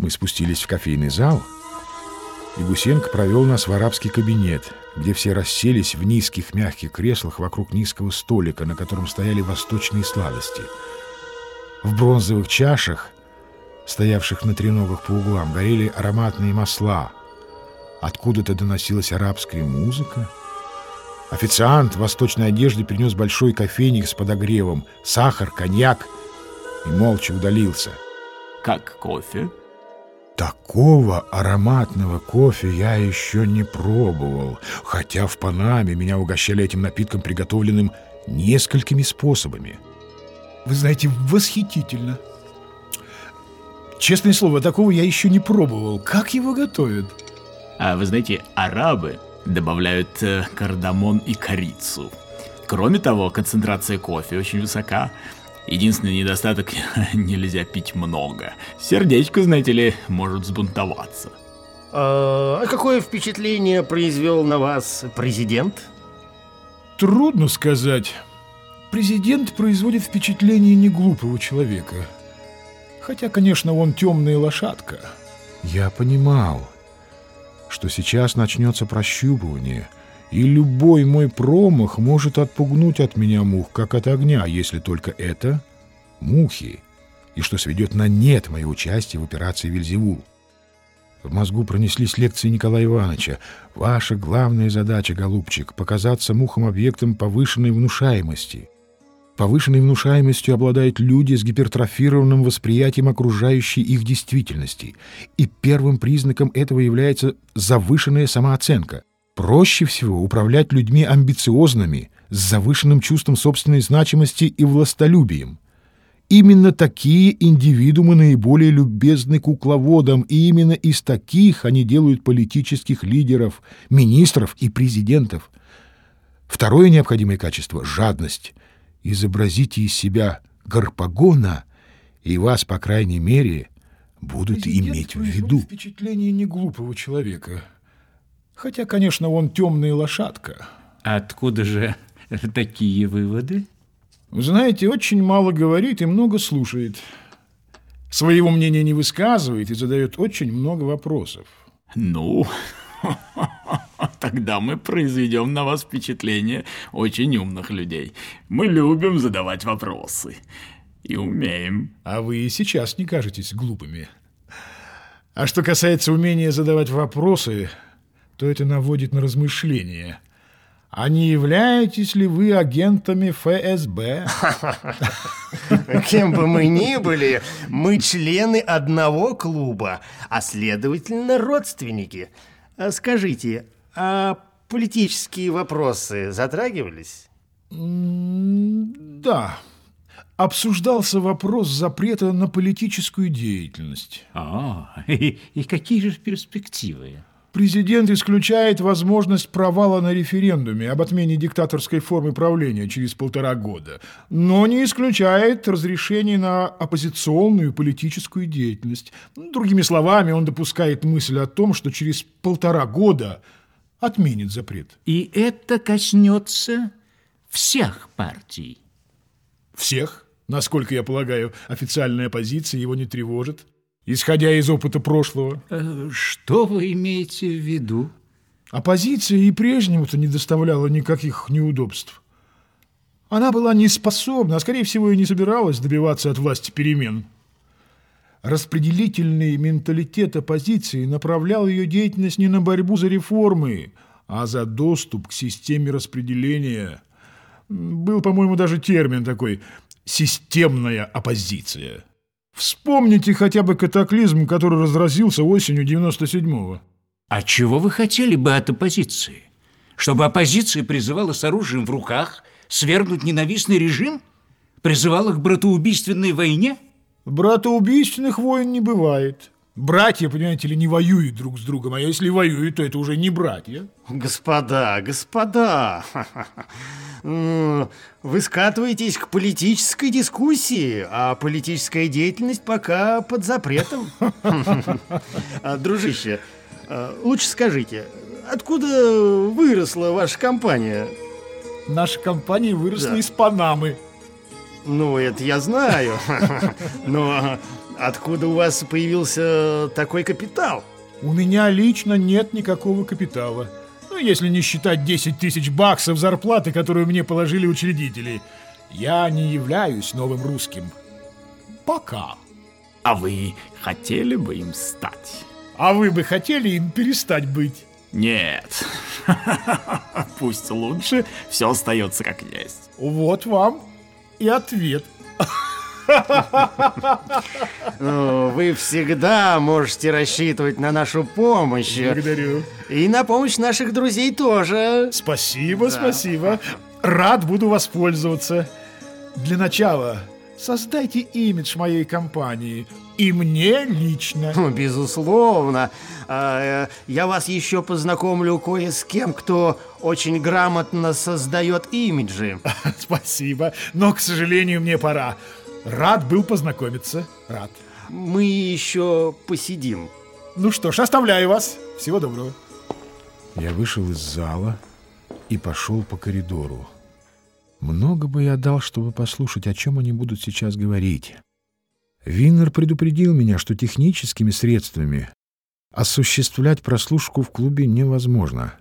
Мы спустились в кофейный зал, и Гусенко провел нас в арабский кабинет, где все расселись в низких мягких креслах вокруг низкого столика, на котором стояли восточные сладости. В бронзовых чашах, стоявших на треногах по углам, горели ароматные масла. Откуда-то доносилась арабская музыка. Официант в восточной одежде принес большой кофейник с подогревом, сахар, коньяк и молча удалился. Как кофе? Такого ароматного кофе я еще не пробовал, хотя в Панаме меня угощали этим напитком, приготовленным несколькими способами. Вы знаете, восхитительно. Честное слово, такого я еще не пробовал. Как его готовят? А вы знаете, арабы добавляют э, кардамон и корицу. Кроме того, концентрация кофе очень высока. Единственный недостаток – нельзя пить много. Сердечко, знаете ли, может взбунтоваться. А, а какое впечатление произвел на вас президент? Трудно сказать. Президент производит впечатление неглупого человека. Хотя, конечно, он темная лошадка. Я понимал, что сейчас начнется прощупывание – и любой мой промах может отпугнуть от меня мух, как от огня, если только это мухи, и что сведет на нет мое участие в операции «Вильзевул». В мозгу пронеслись лекции Николая Ивановича. «Ваша главная задача, голубчик, показаться мухам объектом повышенной внушаемости». Повышенной внушаемостью обладают люди с гипертрофированным восприятием окружающей их действительности, и первым признаком этого является завышенная самооценка. Проще всего управлять людьми амбициозными, с завышенным чувством собственной значимости и властолюбием. Именно такие индивидуумы наиболее любезны кукловодам, и именно из таких они делают политических лидеров, министров и президентов. Второе необходимое качество — жадность. Изобразите из себя Гарпагона, и вас, по крайней мере, будут Президент иметь в виду. впечатление неглупого человека — Хотя, конечно, он темная лошадка. Откуда же такие выводы? Вы знаете, очень мало говорит и много слушает. Своего мнения не высказывает и задает очень много вопросов. Ну, тогда мы произведем на вас впечатление очень умных людей. Мы любим задавать вопросы. И умеем. А вы и сейчас не кажетесь глупыми. А что касается умения задавать вопросы, то это наводит на размышления. А не являетесь ли вы агентами ФСБ? Кем бы мы ни были, мы члены одного клуба, а следовательно родственники. А скажите, а политические вопросы затрагивались? Да. Обсуждался вопрос запрета на политическую деятельность. А, и, и какие же перспективы? Президент исключает возможность провала на референдуме об отмене диктаторской формы правления через полтора года, но не исключает разрешение на оппозиционную политическую деятельность. Другими словами, он допускает мысль о том, что через полтора года отменит запрет. И это коснется всех партий? Всех. Насколько я полагаю, официальная позиция его не тревожит исходя из опыта прошлого. Э, что вы имеете в виду? Оппозиция и прежнему-то не доставляла никаких неудобств. Она была не способна, а скорее всего и не собиралась добиваться от власти перемен. Распределительный менталитет оппозиции направлял ее деятельность не на борьбу за реформы, а за доступ к системе распределения. Был, по-моему, даже термин такой «системная оппозиция». Вспомните хотя бы катаклизм, который разразился осенью 97-го. А чего вы хотели бы от оппозиции? Чтобы оппозиция призывала с оружием в руках свергнуть ненавистный режим? Призывала к братоубийственной войне? Братоубийственных войн не бывает. Братья, понимаете ли, не воюют друг с другом, а если воюют, то это уже не братья. Господа, господа, вы скатываетесь к политической дискуссии, а политическая деятельность пока под запретом. А, дружище, а, лучше скажите, откуда выросла ваша компания? Наша компания выросла да. из Панамы. Ну, это я знаю. Но откуда у вас появился такой капитал? У меня лично нет никакого капитала. Ну, если не считать 10 тысяч баксов зарплаты, которую мне положили учредители. Я не являюсь новым русским. Пока. А вы хотели бы им стать? А вы бы хотели им перестать быть? Нет. Пусть лучше все остается как есть. Вот вам и ответ. Ну, вы всегда можете рассчитывать на нашу помощь. Благодарю. И на помощь наших друзей тоже. Спасибо, спасибо. Рад буду воспользоваться. Для начала создайте имидж моей компании. И мне лично. Ну, Безусловно. А, э, Я вас еще познакомлю кое с кем, кто очень грамотно создает имиджи. Спасибо. Но, к сожалению, мне пора. Рад был познакомиться. Рад. Мы еще посидим. Ну что ж, оставляю вас. Всего доброго. Я вышел из зала и пошел по коридору. Много бы я дал, чтобы послушать, о чем они будут сейчас говорить. Виннер предупредил меня, что техническими средствами осуществлять прослушку в клубе невозможно.